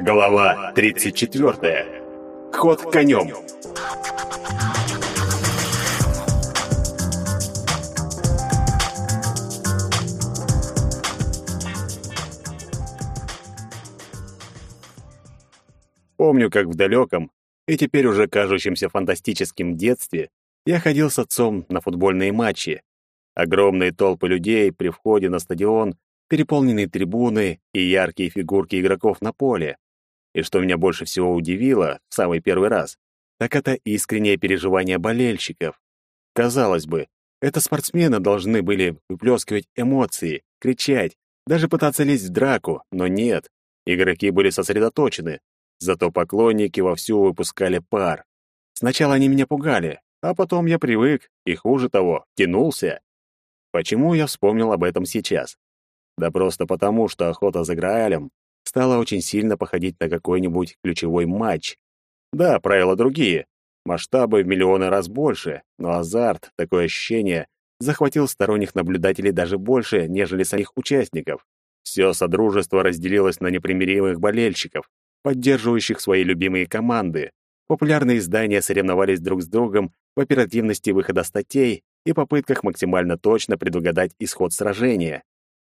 Глава 34. Ход конем. Помню, как в далеком и теперь уже кажущемся фантастическим детстве я ходил с отцом на футбольные матчи. Огромные толпы людей при входе на стадион, переполненные трибуны и яркие фигурки игроков на поле. И что меня больше всего удивило в самый первый раз, так это искреннее переживание болельщиков. Казалось бы, это спортсмены должны были выплескивать эмоции, кричать, даже пытаться лезть в драку, но нет. Игроки были сосредоточены, зато поклонники вовсю выпускали пар. Сначала они меня пугали, а потом я привык и, хуже того, тянулся. Почему я вспомнил об этом сейчас? Да просто потому, что охота за Граалем стала очень сильно походить на какой-нибудь ключевой матч. Да, правила другие, масштабы в миллионы раз больше, но азарт, такое ощущение, захватил сторонних наблюдателей даже больше, нежели самих участников. Все содружество разделилось на непримиримых болельщиков, поддерживающих свои любимые команды. Популярные издания соревновались друг с другом в оперативности выхода статей и попытках максимально точно предугадать исход сражения.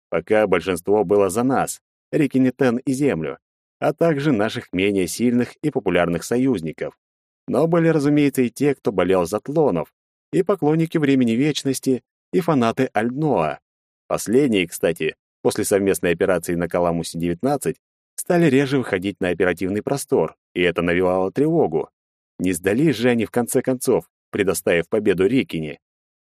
Пока большинство было за нас, Рикинетен и Землю, а также наших менее сильных и популярных союзников. Но были, разумеется, и те, кто болел за тлонов, и поклонники Времени Вечности, и фанаты Альдноа. Последние, кстати, после совместной операции на Каламусе-19, стали реже выходить на оперативный простор, и это навевало тревогу. Не сдались же они в конце концов, предоставив победу Рикине.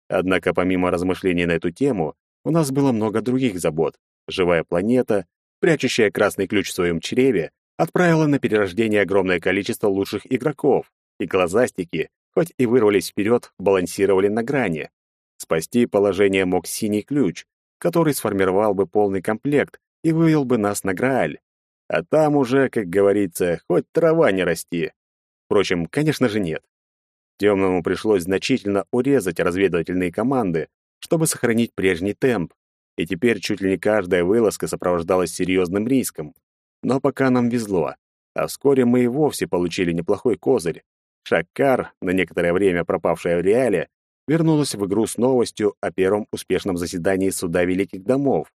Однако помимо размышлений на эту тему, у нас было много других забот. Живая планета, прячущая красный ключ в своем чреве, отправила на перерождение огромное количество лучших игроков, и глазастики, хоть и вырвались вперед, балансировали на грани. Спасти положение мог синий ключ, который сформировал бы полный комплект и вывел бы нас на Грааль. А там уже, как говорится, хоть трава не расти. Впрочем, конечно же, нет. Темному пришлось значительно урезать разведывательные команды, чтобы сохранить прежний темп, и теперь чуть ли не каждая вылазка сопровождалась серьезным риском. Но пока нам везло, а вскоре мы и вовсе получили неплохой козырь. Шаккар, на некоторое время пропавшая в реале, вернулась в игру с новостью о первом успешном заседании Суда Великих Домов.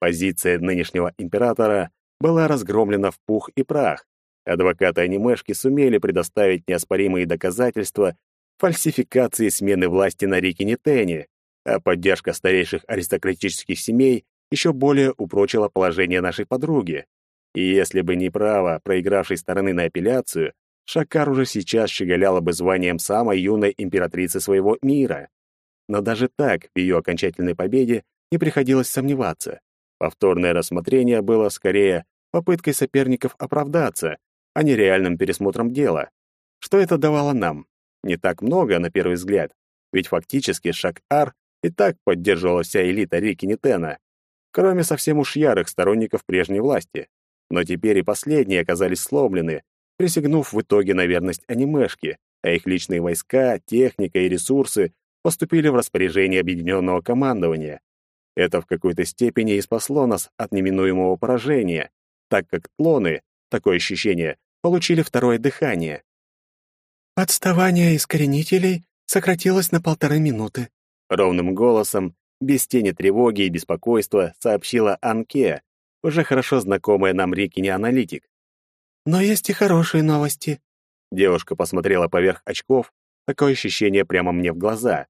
Позиция нынешнего императора была разгромлена в пух и прах. Адвокаты анимешки сумели предоставить неоспоримые доказательства фальсификации смены власти на Рикинетене, а поддержка старейших аристократических семей еще более упрочила положение нашей подруги. И если бы не право проигравшей стороны на апелляцию, Шакар уже сейчас щеголяла бы званием самой юной императрицы своего мира. Но даже так в ее окончательной победе не приходилось сомневаться. Повторное рассмотрение было скорее попыткой соперников оправдаться, а не реальным пересмотром дела. Что это давало нам? Не так много, на первый взгляд, ведь фактически Шак-Ар и так поддерживала вся элита Рики Нитена, кроме совсем уж ярых сторонников прежней власти. Но теперь и последние оказались сломлены, присягнув в итоге на верность анимешке, а их личные войска, техника и ресурсы поступили в распоряжение объединенного командования. Это в какой-то степени и спасло нас от неминуемого поражения, так как клоны, такое ощущение, получили второе дыхание. «Отставание искоренителей сократилось на полторы минуты», Ровным голосом, без тени тревоги и беспокойства, сообщила Анке, уже хорошо знакомая нам Рикини-аналитик. «Но есть и хорошие новости». Девушка посмотрела поверх очков, такое ощущение прямо мне в глаза.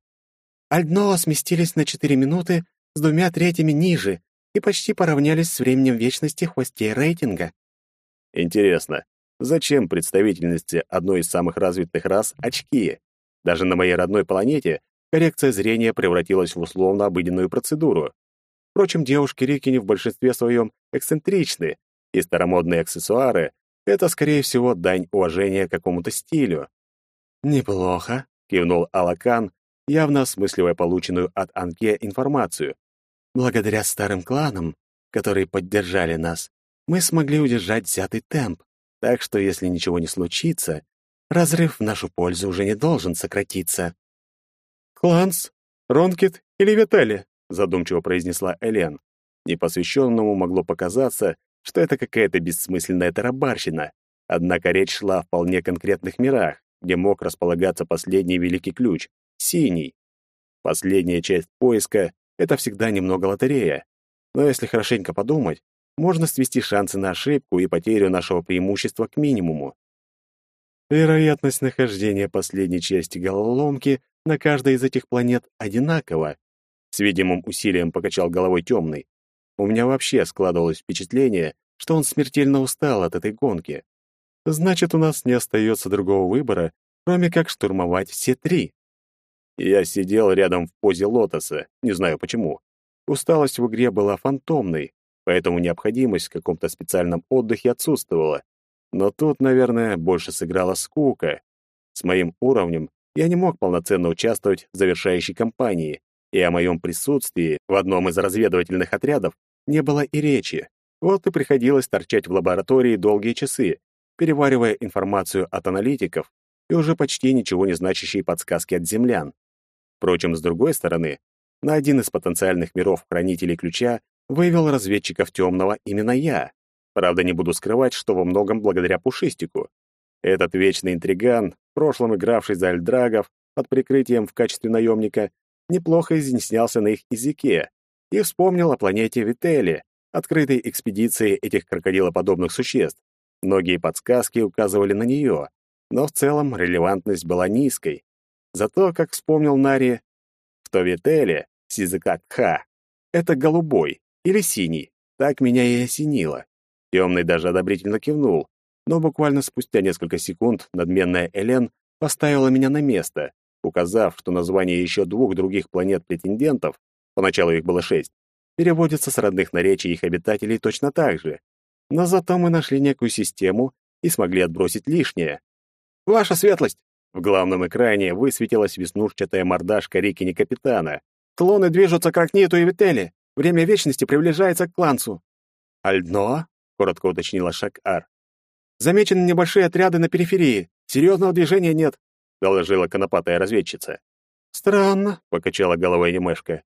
Альдноа сместились на четыре минуты с двумя третьими ниже и почти поравнялись с временем вечности в хвосте рейтинга. Интересно, зачем представительности одной из самых развитых рас очки? Даже на моей родной планете коррекция зрения превратилась в условно обыденную процедуру. Впрочем, девушки Рикини в большинстве своем эксцентричны, и старомодные аксессуары — это, скорее всего, дань уважения какому-то стилю. «Неплохо», — кивнул Алакан, явно осмысливая полученную от Анке информацию. «Благодаря старым кланам, которые поддержали нас, мы смогли удержать взятый темп, так что, если ничего не случится, разрыв в нашу пользу уже не должен сократиться». «Кланс, Ронкет или Витали?» задумчиво произнесла Элен. Непосвященному могло показаться, что это какая-то бессмысленная тарабарщина. Однако речь шла о вполне конкретных мирах, где мог располагаться последний великий ключ — синий. Последняя часть поиска — это всегда немного лотерея. Но если хорошенько подумать, можно свести шансы на ошибку и потерю нашего преимущества к минимуму. Вероятность нахождения последней части головоломки на каждой из этих планет одинакова. С видимым усилием покачал головой темный. У меня вообще складывалось впечатление, что он смертельно устал от этой гонки. Значит, у нас не остается другого выбора, кроме как штурмовать все три. Я сидел рядом в позе лотоса, не знаю почему. Усталость в игре была фантомной, поэтому необходимость в каком-то специальном отдыхе отсутствовала. Но тут, наверное, больше сыграла скука. С моим уровнем я не мог полноценно участвовать в завершающей кампании, и о моем присутствии в одном из разведывательных отрядов не было и речи. Вот и приходилось торчать в лаборатории долгие часы, переваривая информацию от аналитиков и уже почти ничего не значащие подсказки от землян. Впрочем, с другой стороны, на один из потенциальных миров хранителей ключа вывел разведчиков темного именно я. Правда, не буду скрывать, что во многом благодаря Пушистику. Этот вечный интриган, в прошлом игравший за Альдрагов под прикрытием в качестве наемника, неплохо изъяснялся на их языке и вспомнил о планете Вители, открытой экспедиции этих крокодилоподобных существ. Многие подсказки указывали на нее, но в целом релевантность была низкой. Зато, как вспомнил Нари, в Товителе с языка Кха это голубой или синий. Так меня и осенило. Темный даже одобрительно кивнул, но буквально спустя несколько секунд надменная Элен поставила меня на место, указав, что название еще двух других планет-претендентов, поначалу их было шесть, переводится с родных наречий их обитателей точно так же. Но зато мы нашли некую систему и смогли отбросить лишнее. «Ваша светлость!» В главном экране высветилась веснушчатая мордашка Рикини капитана. «Клоны движутся к Ракниту и Вителе. Время вечности приближается к Клансу». «Альдно?» — коротко уточнила Шак-Ар. «Замечены небольшие отряды на периферии. Серьезного движения нет», — доложила конопатая разведчица. «Странно», — покачала головой Немешка.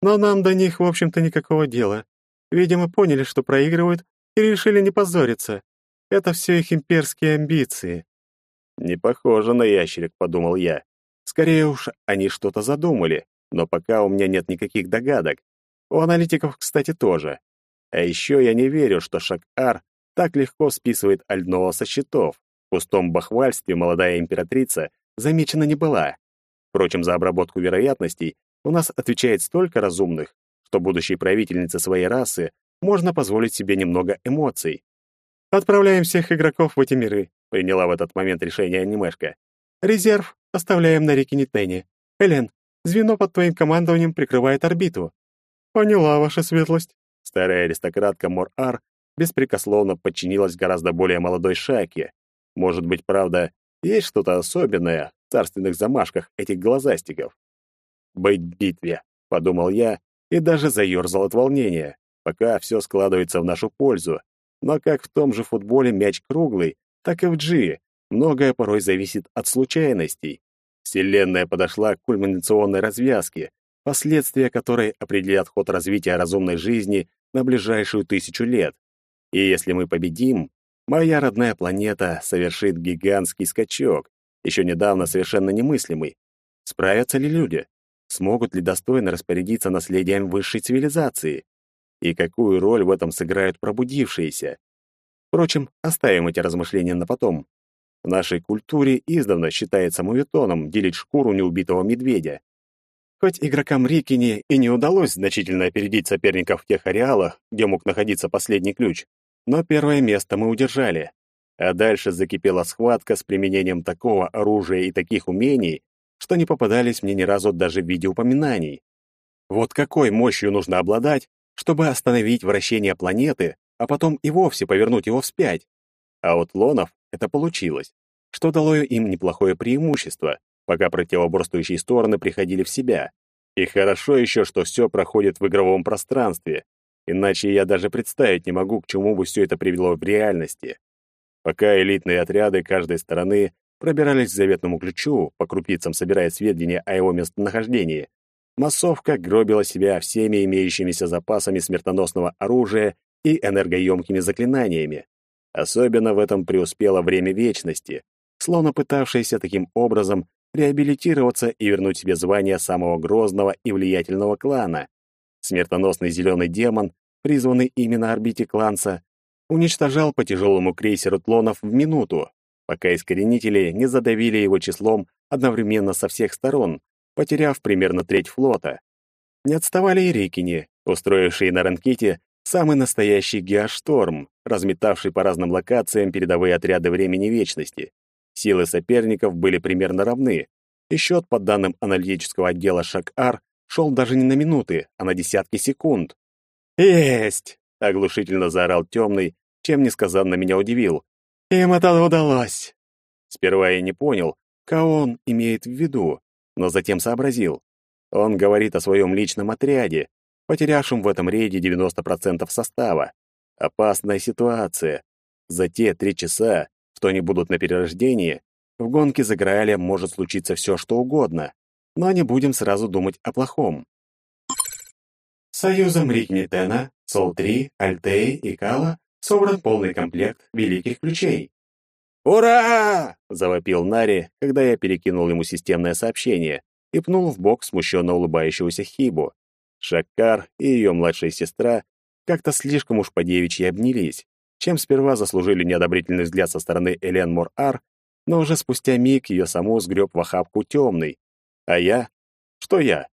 «Но нам до них, в общем-то, никакого дела. Видимо, поняли, что проигрывают, и решили не позориться. Это все их имперские амбиции. Не похоже на ящерик, подумал я. Скорее уж, они что-то задумали, но пока у меня нет никаких догадок. У аналитиков, кстати, тоже. А еще я не верю, что Шак-Ар так легко списывает Альднова со счетов. В пустом бахвальстве молодая императрица замечена не была. Впрочем, за обработку вероятностей у нас отвечает столько разумных, что будущей правительнице своей расы можно позволить себе немного эмоций. Отправляем всех игроков в эти миры приняла в этот момент решение анимешка. Резерв оставляем на реке Нитене. Элен, звено под твоим командованием прикрывает орбиту. Поняла, ваша светлость. Старая аристократка Мор-Ар беспрекословно подчинилась гораздо более молодой шайке. Может быть, правда, есть что-то особенное в царственных замашках этих глазастиков. «Быть в битве», — подумал я и даже заерзал от волнения, пока все складывается в нашу пользу. Но как в том же футболе мяч круглый, так и в G. Многое порой зависит от случайностей. Вселенная подошла к кульминационной развязке, последствия которой определят ход развития разумной жизни на ближайшую тысячу лет. И если мы победим, моя родная планета совершит гигантский скачок, еще недавно совершенно немыслимый. Справятся ли люди? Смогут ли достойно распорядиться наследием высшей цивилизации? И какую роль в этом сыграют пробудившиеся? Впрочем, оставим эти размышления на потом. В нашей культуре издавна считается мувитоном делить шкуру неубитого медведя. Хоть игрокам Рикини и не удалось значительно опередить соперников в тех ареалах, где мог находиться последний ключ, но первое место мы удержали. А дальше закипела схватка с применением такого оружия и таких умений, что не попадались мне ни разу даже в виде упоминаний. Вот какой мощью нужно обладать, чтобы остановить вращение планеты, а потом и вовсе повернуть его вспять. А от лонов это получилось, что дало им неплохое преимущество, пока противоборствующие стороны приходили в себя. И хорошо еще, что все проходит в игровом пространстве, иначе я даже представить не могу, к чему бы все это привело в реальности. Пока элитные отряды каждой стороны пробирались к заветному ключу, по крупицам собирая сведения о его местонахождении, массовка гробила себя всеми имеющимися запасами смертоносного оружия и энергоемкими заклинаниями. Особенно в этом преуспело время вечности, словно пытавшееся таким образом реабилитироваться и вернуть себе звание самого грозного и влиятельного клана. Смертоносный зеленый демон, призванный именно орбите кланца, уничтожал по тяжелому крейсеру тлонов в минуту, пока искоренители не задавили его числом одновременно со всех сторон, потеряв примерно треть флота. Не отставали и Рикини, устроившие на Ранките самый настоящий геошторм, разметавший по разным локациям передовые отряды времени вечности. Силы соперников были примерно равны, и счет, по данным аналитического отдела ШАК-Ар, шел даже не на минуты, а на десятки секунд. «Есть!» — оглушительно заорал темный, чем несказанно меня удивил. «Им это удалось!» Сперва я не понял, кого он имеет в виду, но затем сообразил. Он говорит о своем личном отряде, потерявшем в этом рейде 90% состава. Опасная ситуация. За те три часа, что они будут на перерождении, в гонке за Грааля может случиться все, что угодно. Но не будем сразу думать о плохом. Союзом Рикнитена, Сол-3, Альтеи и Кала собран полный комплект великих ключей. «Ура!» — завопил Нари, когда я перекинул ему системное сообщение и пнул в бок смущенно улыбающегося Хибу. Шаккар и ее младшая сестра как-то слишком уж по-девичьи обнялись, чем сперва заслужили неодобрительный взгляд со стороны Элен Мор-Ар, но уже спустя миг ее саму сгреб в охапку темный. А я? Что я?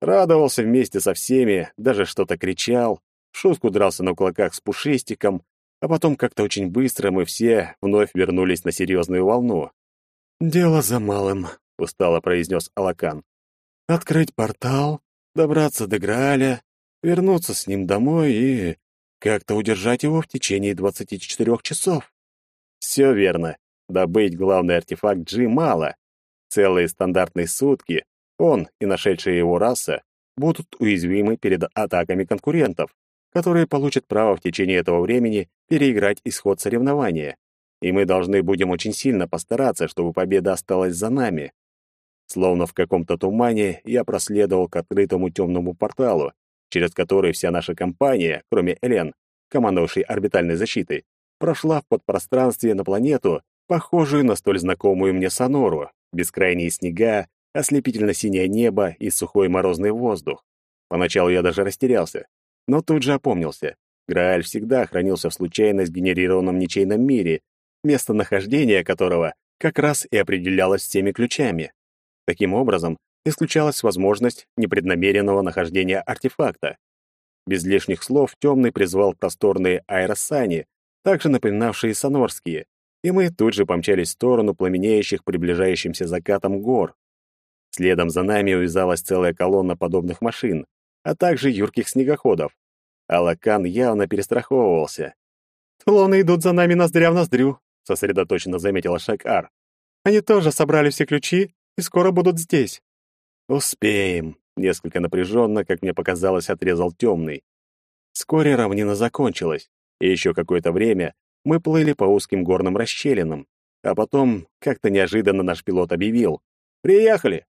Радовался вместе со всеми, даже что-то кричал, в шутку дрался на кулаках с пушистиком, а потом как-то очень быстро мы все вновь вернулись на серьезную волну. «Дело за малым», — устало произнес Алакан. «Открыть портал, добраться до Грааля, вернуться с ним домой и как-то удержать его в течение 24 часов». Все верно. Добыть главный артефакт Джи мало. Целые стандартные сутки он и нашедшая его раса будут уязвимы перед атаками конкурентов которые получат право в течение этого времени переиграть исход соревнования. И мы должны будем очень сильно постараться, чтобы победа осталась за нами. Словно в каком-то тумане я проследовал к открытому темному порталу, через который вся наша компания, кроме Элен, командовавшей орбитальной защитой, прошла в подпространстве на планету, похожую на столь знакомую мне Сонору, бескрайние снега, ослепительно-синее небо и сухой морозный воздух. Поначалу я даже растерялся но тут же опомнился. Грааль всегда хранился в случайно сгенерированном ничейном мире, местонахождение которого как раз и определялось всеми ключами. Таким образом, исключалась возможность непреднамеренного нахождения артефакта. Без лишних слов Темный призвал просторные аэросани, также напоминавшие сонорские, и мы тут же помчались в сторону пламенеющих приближающимся закатом гор. Следом за нами увязалась целая колонна подобных машин, а также юрких снегоходов. Алакан явно перестраховывался. «Тлоны идут за нами ноздря в ноздрю», — сосредоточенно заметила Шак-Ар. «Они тоже собрали все ключи и скоро будут здесь». «Успеем», — несколько напряженно, как мне показалось, отрезал темный. Вскоре равнина закончилась, и еще какое-то время мы плыли по узким горным расщелинам, а потом как-то неожиданно наш пилот объявил «Приехали!».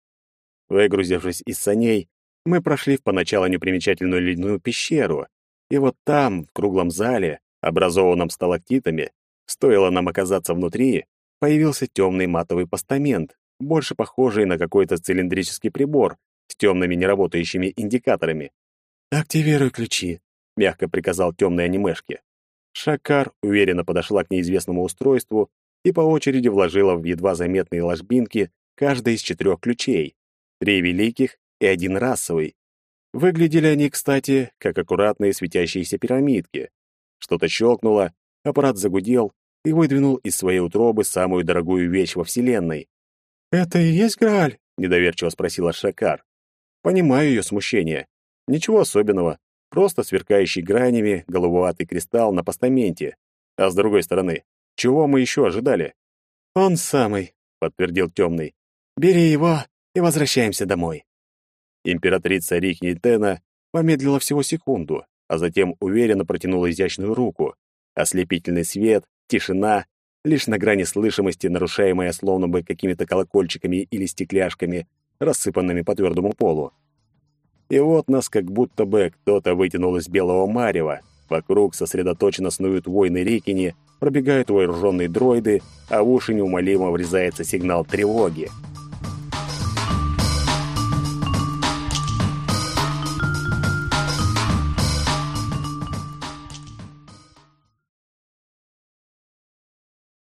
Выгрузившись из саней, мы прошли в поначалу непримечательную ледяную пещеру, и вот там, в круглом зале, образованном сталактитами, стоило нам оказаться внутри, появился темный матовый постамент, больше похожий на какой-то цилиндрический прибор с темными неработающими индикаторами. «Активируй ключи», — мягко приказал темной анимешке. Шакар уверенно подошла к неизвестному устройству и по очереди вложила в едва заметные ложбинки каждый из четырех ключей. Три великих и один расовый. Выглядели они, кстати, как аккуратные светящиеся пирамидки. Что-то щелкнуло, аппарат загудел и выдвинул из своей утробы самую дорогую вещь во Вселенной. «Это и есть Грааль?» — недоверчиво спросила Шакар. Понимаю ее смущение. Ничего особенного, просто сверкающий гранями голубоватый кристалл на постаменте. А с другой стороны, чего мы еще ожидали? «Он самый», — подтвердил темный. «Бери его и возвращаемся домой». Императрица Рихнитена помедлила всего секунду, а затем уверенно протянула изящную руку. Ослепительный свет, тишина, лишь на грани слышимости, нарушаемая словно бы какими-то колокольчиками или стекляшками, рассыпанными по твердому полу. И вот нас как будто бы кто-то вытянул из белого марева, Вокруг сосредоточенно снуют воины Рикини, пробегают вооруженные дроиды, а в уши неумолимо врезается сигнал тревоги —